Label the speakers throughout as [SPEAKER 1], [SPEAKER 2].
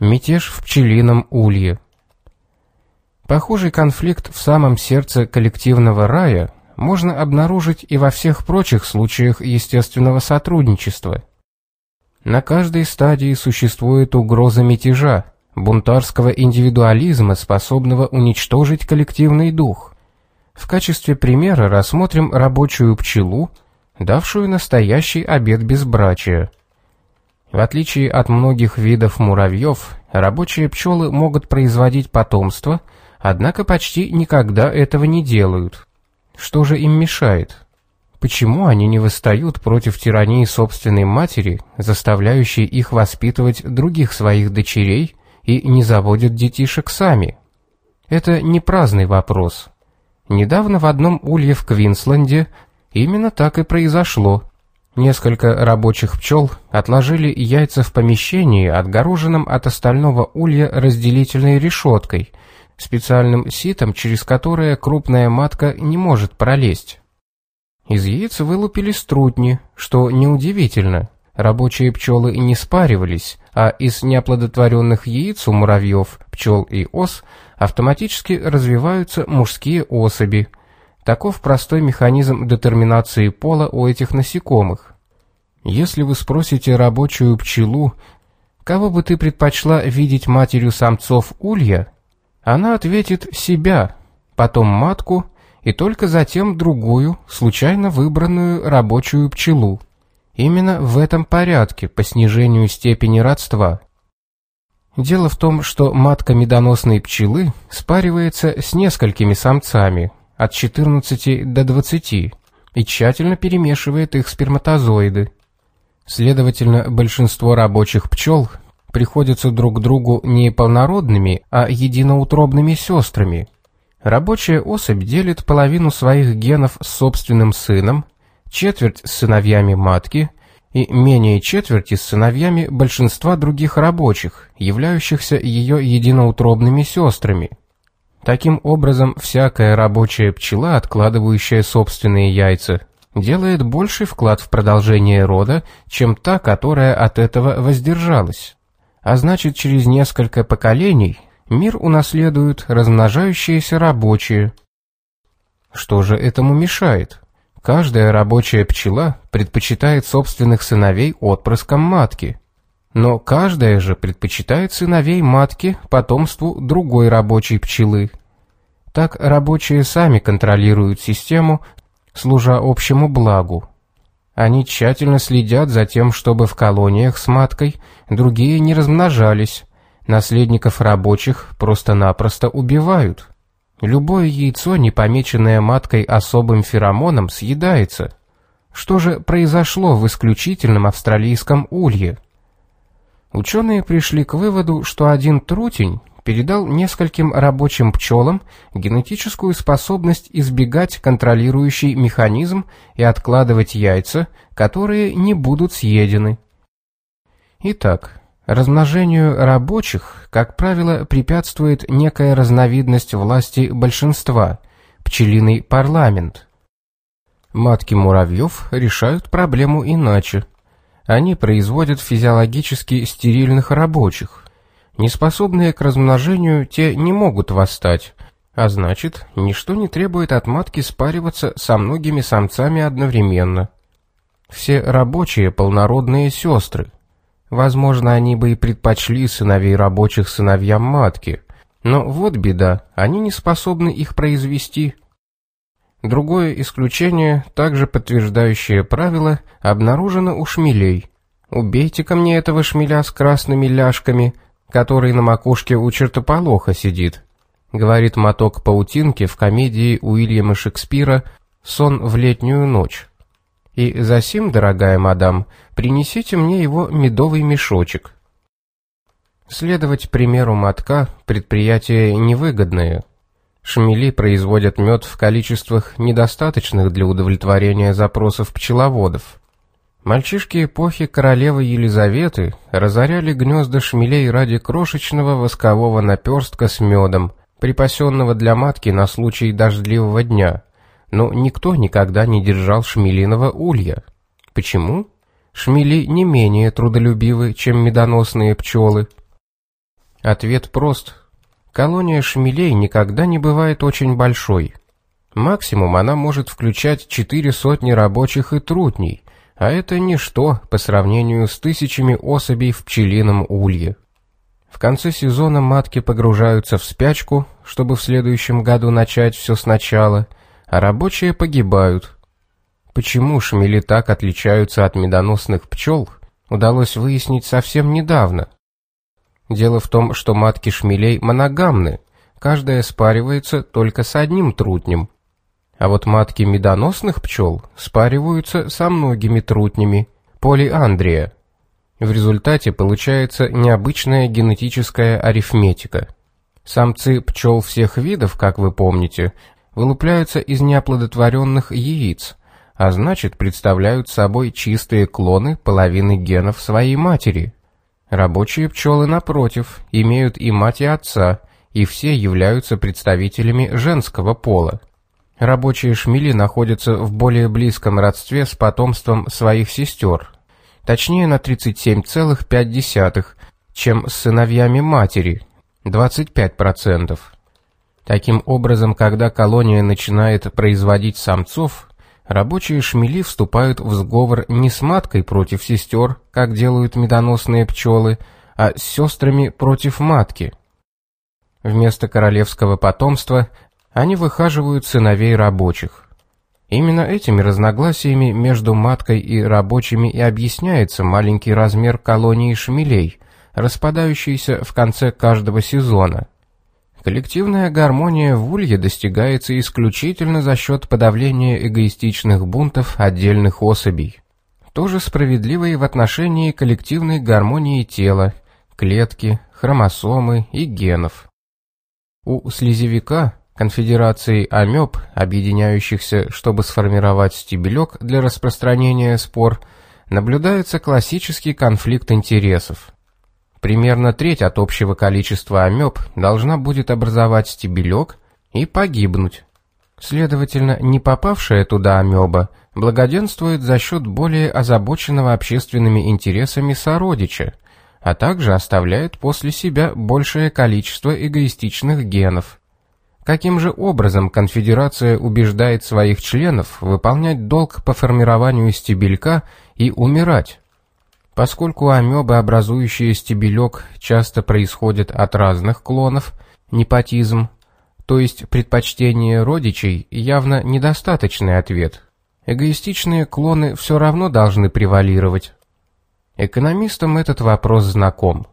[SPEAKER 1] Мятеж в пчелином улье. Похожий конфликт в самом сердце коллективного рая можно обнаружить и во всех прочих случаях естественного сотрудничества. На каждой стадии существует угроза мятежа, бунтарского индивидуализма, способного уничтожить коллективный дух. В качестве примера рассмотрим рабочую пчелу, давшую настоящий обет безбрачия. В отличие от многих видов муравьев, рабочие пчелы могут производить потомство, однако почти никогда этого не делают. Что же им мешает? Почему они не восстают против тирании собственной матери, заставляющей их воспитывать других своих дочерей, и не заводят детишек сами? Это не праздный вопрос. Недавно в одном улье в Квинсленде именно так и произошло. Несколько рабочих пчел отложили яйца в помещении, отгороженном от остального улья разделительной решеткой, специальным ситом, через которое крупная матка не может пролезть. Из яиц вылупили струтни, что неудивительно. Рабочие пчелы не спаривались, а из неоплодотворенных яиц у муравьев, пчел и ос автоматически развиваются мужские особи – Таков простой механизм детерминации пола у этих насекомых. Если вы спросите рабочую пчелу, кого бы ты предпочла видеть матерью самцов улья, она ответит себя, потом матку и только затем другую, случайно выбранную рабочую пчелу. Именно в этом порядке по снижению степени родства. Дело в том, что матка медоносной пчелы спаривается с несколькими самцами, от 14 до 20 и тщательно перемешивает их сперматозоиды. Следовательно, большинство рабочих пчел приходятся друг другу не полнородными, а единоутробными сестрами. Рабочая особь делит половину своих генов с собственным сыном, четверть с сыновьями матки и менее четверти с сыновьями большинства других рабочих, являющихся ее единоутробными сестрами – Таким образом, всякая рабочая пчела, откладывающая собственные яйца, делает больший вклад в продолжение рода, чем та, которая от этого воздержалась. А значит, через несколько поколений мир унаследуют размножающиеся рабочие. Что же этому мешает? Каждая рабочая пчела предпочитает собственных сыновей отпрыском матки – но каждая же предпочитает сыновей матки потомству другой рабочей пчелы. Так рабочие сами контролируют систему, служа общему благу. Они тщательно следят за тем, чтобы в колониях с маткой другие не размножались. Наследников рабочих просто-напросто убивают. Любое яйцо, не помеченное маткой особым феромоном, съедается. Что же произошло в исключительном австралийском улье? Ученые пришли к выводу, что один трутень передал нескольким рабочим пчелам генетическую способность избегать контролирующий механизм и откладывать яйца, которые не будут съедены. Итак, размножению рабочих, как правило, препятствует некая разновидность власти большинства – пчелиный парламент. Матки муравьев решают проблему иначе – они производят физиологически стерильных рабочих. Неспособные к размножению те не могут восстать, а значит, ничто не требует от матки спариваться со многими самцами одновременно. Все рабочие полнородные сестры. Возможно, они бы и предпочли сыновей рабочих сыновьям матки, но вот беда, они не способны их произвести – Другое исключение, также подтверждающее правило, обнаружено у шмелей. Убейте-ка мне этого шмеля с красными ляжками, который на макушке у чертополоха сидит, говорит моток паутинки в комедии Уильяма Шекспира «Сон в летнюю ночь». И засим, дорогая мадам, принесите мне его медовый мешочек. Следовать примеру мотка – предприятие невыгодное – Шмели производят мед в количествах, недостаточных для удовлетворения запросов пчеловодов. Мальчишки эпохи королевы Елизаветы разоряли гнезда шмелей ради крошечного воскового наперстка с медом, припасенного для матки на случай дождливого дня. Но никто никогда не держал шмелиного улья. Почему? Шмели не менее трудолюбивы, чем медоносные пчелы. Ответ прост. Колония шмелей никогда не бывает очень большой. Максимум она может включать четыре сотни рабочих и трутней, а это ничто по сравнению с тысячами особей в пчелином улье. В конце сезона матки погружаются в спячку, чтобы в следующем году начать все сначала, а рабочие погибают. Почему шмели так отличаются от медоносных пчел, удалось выяснить совсем недавно. Дело в том, что матки шмелей моногамны, каждая спаривается только с одним трутнем. А вот матки медоносных пчел спариваются со многими трутнями, полиандрия. В результате получается необычная генетическая арифметика. Самцы пчел всех видов, как вы помните, вылупляются из неоплодотворенных яиц, а значит представляют собой чистые клоны половины генов своей матери. Рабочие пчелы, напротив, имеют и мать, и отца, и все являются представителями женского пола. Рабочие шмели находятся в более близком родстве с потомством своих сестер, точнее на 37,5, чем с сыновьями матери, 25%. Таким образом, когда колония начинает производить самцов, рабочие шмели вступают в сговор не с маткой против сестер, как делают медоносные пчелы, а с сестрами против матки. Вместо королевского потомства они выхаживают сыновей рабочих. Именно этими разногласиями между маткой и рабочими и объясняется маленький размер колонии шмелей, распадающийся в конце каждого сезона. Коллективная гармония в улье достигается исключительно за счет подавления эгоистичных бунтов отдельных особей. То же справедливо и в отношении коллективной гармонии тела, клетки, хромосомы и генов. У слизевика конфедерации амеб, объединяющихся, чтобы сформировать стебелек для распространения спор, наблюдается классический конфликт интересов. Примерно треть от общего количества амеб должна будет образовать стебелек и погибнуть. Следовательно, не попавшая туда амеба благоденствует за счет более озабоченного общественными интересами сородича, а также оставляет после себя большее количество эгоистичных генов. Каким же образом конфедерация убеждает своих членов выполнять долг по формированию стебелька и умирать? Поскольку амебы, образующие стебелек, часто происходят от разных клонов, непотизм, то есть предпочтение родичей, явно недостаточный ответ. Эгоистичные клоны все равно должны превалировать. Экономистам этот вопрос знаком.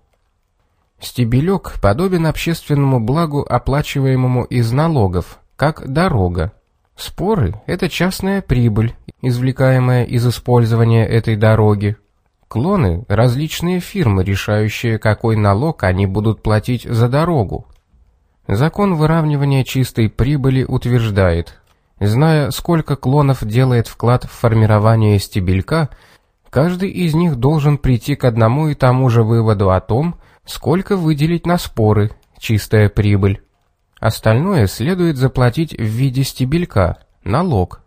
[SPEAKER 1] Стебелек подобен общественному благу, оплачиваемому из налогов, как дорога. Споры – это частная прибыль, извлекаемая из использования этой дороги. Клоны – различные фирмы, решающие, какой налог они будут платить за дорогу. Закон выравнивания чистой прибыли утверждает, зная, сколько клонов делает вклад в формирование стебелька, каждый из них должен прийти к одному и тому же выводу о том, Сколько выделить на споры, чистая прибыль. Остальное следует заплатить в виде стебелька, налог.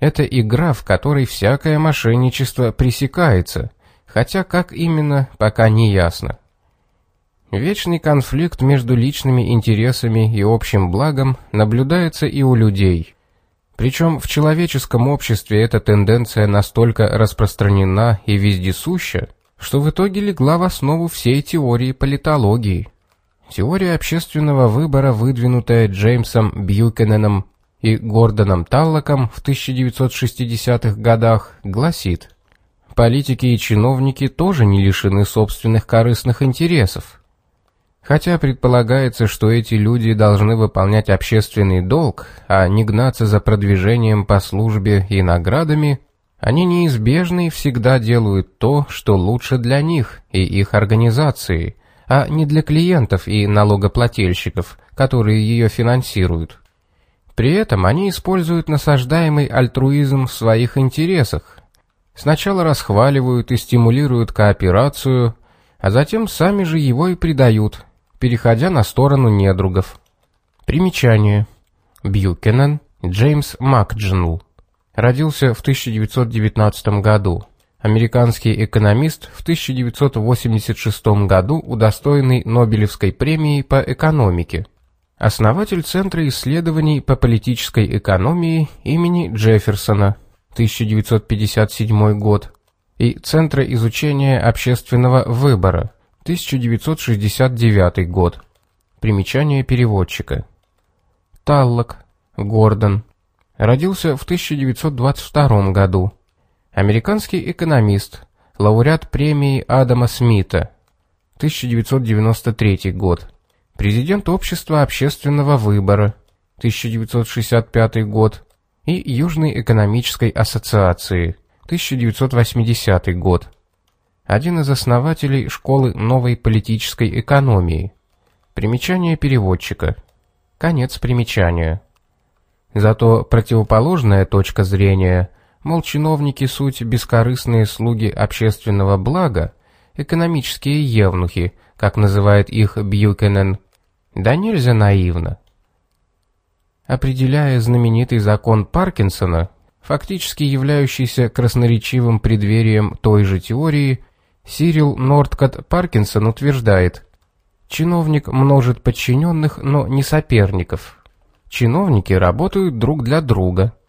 [SPEAKER 1] Это игра, в которой всякое мошенничество пресекается, хотя как именно, пока не ясно. Вечный конфликт между личными интересами и общим благом наблюдается и у людей. Причем в человеческом обществе эта тенденция настолько распространена и вездесуща, что в итоге легла в основу всей теории политологии. Теория общественного выбора, выдвинутая Джеймсом Бьюкененом и Гордоном Таллоком в 1960-х годах, гласит, политики и чиновники тоже не лишены собственных корыстных интересов. Хотя предполагается, что эти люди должны выполнять общественный долг, а не гнаться за продвижением по службе и наградами, они неизбежно и всегда делают то, что лучше для них и их организации, а не для клиентов и налогоплательщиков, которые ее финансируют. При этом они используют насаждаемый альтруизм в своих интересах. Сначала расхваливают и стимулируют кооперацию, а затем сами же его и предают, переходя на сторону недругов. Примечание. Бьюкенен, Джеймс Макджинл. Родился в 1919 году. американский экономист в 1986 году удостоенный Нобелевской премии по экономике. Основатель Центра исследований по политической экономии имени Джефферсона, 1957 год, и Центра изучения общественного выбора, 1969 год. Примечание переводчика. Таллок, Гордон. Родился в 1922 году. Американский экономист, лауреат премии Адама Смита, 1993 год. Президент Общества общественного выбора, 1965 год. И Южной экономической ассоциации, 1980 год. Один из основателей школы новой политической экономии. Примечание переводчика. Конец примечания. Зато противоположная точка зрения – мол, чиновники суть бескорыстные слуги общественного блага, экономические евнухи, как называет их Бьюкенен, да нельзя наивно. Определяя знаменитый закон Паркинсона, фактически являющийся красноречивым преддверием той же теории, Сирил Нордкот Паркинсон утверждает, чиновник множит подчиненных, но не соперников. Чиновники работают друг для друга –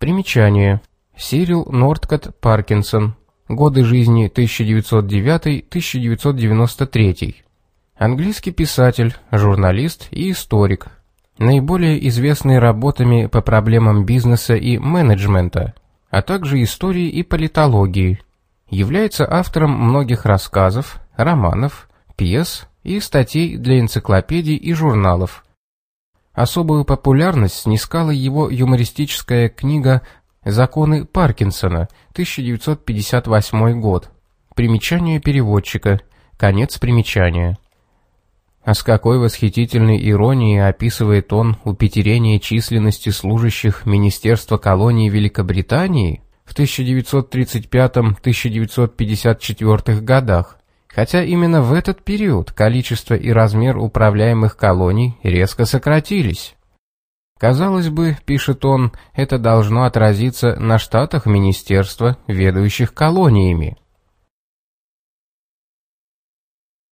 [SPEAKER 1] Примечание. Сирил Нордкот Паркинсон. Годы жизни 1909-1993. Английский писатель, журналист и историк. Наиболее известный работами по проблемам бизнеса и менеджмента, а также истории и политологии. Является автором многих рассказов, романов, пьес и статей для энциклопедий и журналов – Особую популярность снискала его юмористическая книга «Законы Паркинсона», 1958 год. Примечание переводчика. Конец примечания. А с какой восхитительной иронией описывает он упетерение численности служащих Министерства колонии Великобритании в 1935-1954 годах. Хотя именно в этот период количество и размер управляемых колоний резко сократились. Казалось бы, пишет он, это должно отразиться на штатах министерства, ведущих колониями.